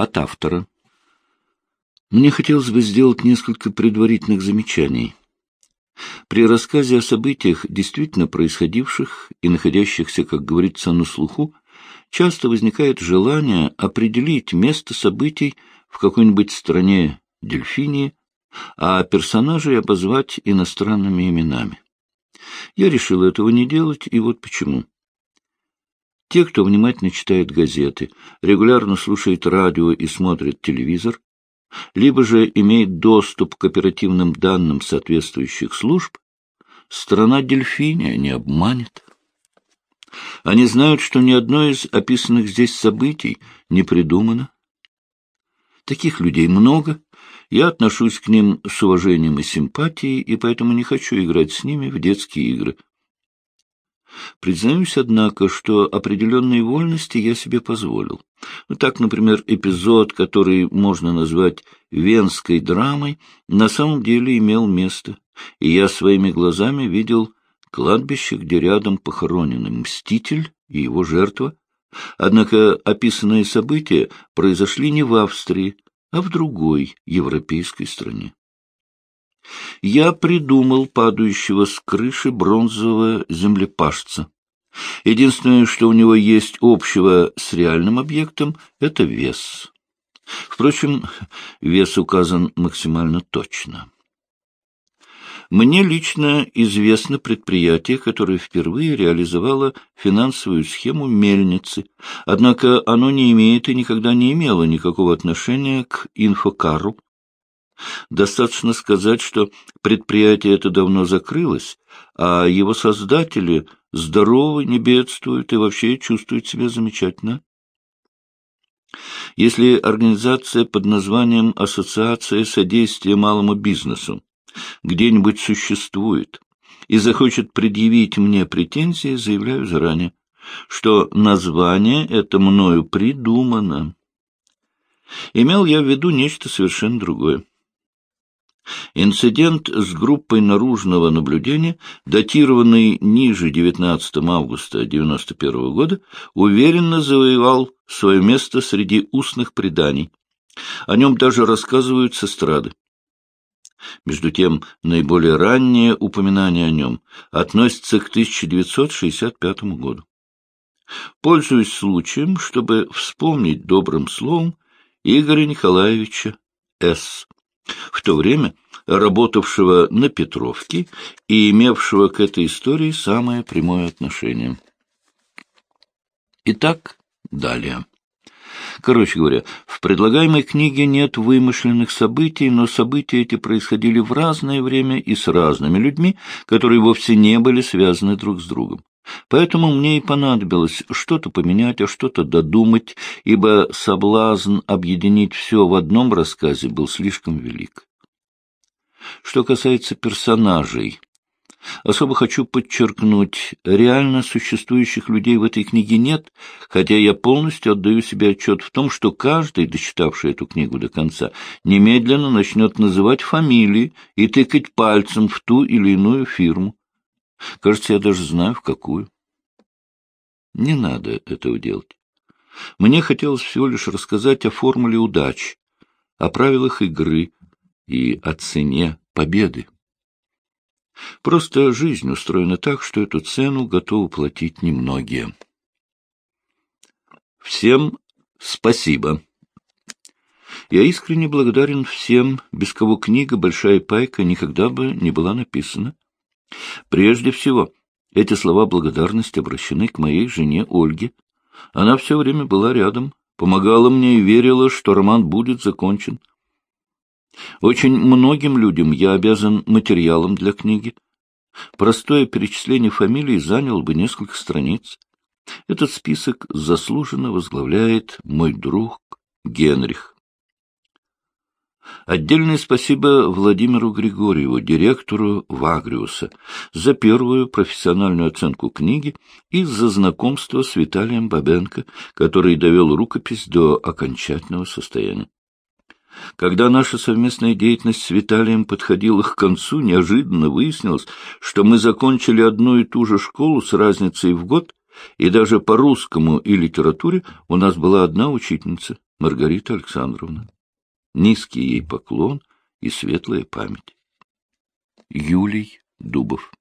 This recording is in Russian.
От автора. Мне хотелось бы сделать несколько предварительных замечаний. При рассказе о событиях, действительно происходивших и находящихся, как говорится, на слуху, часто возникает желание определить место событий в какой-нибудь стране Дельфинии, а персонажей обозвать иностранными именами. Я решил этого не делать, и вот почему. Те, кто внимательно читает газеты, регулярно слушает радио и смотрит телевизор, либо же имеет доступ к оперативным данным соответствующих служб, страна Дельфиния не обманет. Они знают, что ни одно из описанных здесь событий не придумано. Таких людей много, я отношусь к ним с уважением и симпатией, и поэтому не хочу играть с ними в детские игры. Признаюсь, однако, что определенные вольности я себе позволил. Ну, так, например, эпизод, который можно назвать венской драмой, на самом деле имел место, и я своими глазами видел кладбище, где рядом похоронены Мститель и его жертва. Однако описанные события произошли не в Австрии, а в другой европейской стране. Я придумал падающего с крыши бронзового землепашца. Единственное, что у него есть общего с реальным объектом, — это вес. Впрочем, вес указан максимально точно. Мне лично известно предприятие, которое впервые реализовало финансовую схему мельницы, однако оно не имеет и никогда не имело никакого отношения к инфокару. Достаточно сказать, что предприятие это давно закрылось, а его создатели здоровы, не бедствуют и вообще чувствуют себя замечательно. Если организация под названием «Ассоциация содействия малому бизнесу» где-нибудь существует и захочет предъявить мне претензии, заявляю заранее, что название это мною придумано. Имел я в виду нечто совершенно другое. Инцидент с группой наружного наблюдения, датированный ниже 19 августа 1991 года, уверенно завоевал свое место среди устных преданий. О нем даже рассказывают с эстрады. Между тем, наиболее раннее упоминание о нем относится к 1965 году. Пользуясь случаем, чтобы вспомнить добрым словом Игоря Николаевича С., в то время работавшего на Петровке и имевшего к этой истории самое прямое отношение. Итак, далее. Короче говоря, в предлагаемой книге нет вымышленных событий, но события эти происходили в разное время и с разными людьми, которые вовсе не были связаны друг с другом. Поэтому мне и понадобилось что-то поменять, а что-то додумать, ибо соблазн объединить все в одном рассказе был слишком велик. Что касается персонажей, Особо хочу подчеркнуть, реально существующих людей в этой книге нет, хотя я полностью отдаю себе отчет в том, что каждый, дочитавший эту книгу до конца, немедленно начнет называть фамилии и тыкать пальцем в ту или иную фирму. Кажется, я даже знаю, в какую. Не надо этого делать. Мне хотелось всего лишь рассказать о формуле удачи, о правилах игры и о цене победы. Просто жизнь устроена так, что эту цену готовы платить немногие. Всем спасибо. Я искренне благодарен всем, без кого книга «Большая пайка» никогда бы не была написана. Прежде всего, эти слова благодарности обращены к моей жене Ольге. Она все время была рядом, помогала мне и верила, что роман будет закончен. Очень многим людям я обязан материалом для книги. Простое перечисление фамилий заняло бы несколько страниц. Этот список заслуженно возглавляет мой друг Генрих. Отдельное спасибо Владимиру Григорьеву, директору Вагриуса, за первую профессиональную оценку книги и за знакомство с Виталием Бабенко, который довел рукопись до окончательного состояния. Когда наша совместная деятельность с Виталием подходила к концу, неожиданно выяснилось, что мы закончили одну и ту же школу с разницей в год, и даже по русскому и литературе у нас была одна учительница, Маргарита Александровна. Низкий ей поклон и светлая память. Юлий Дубов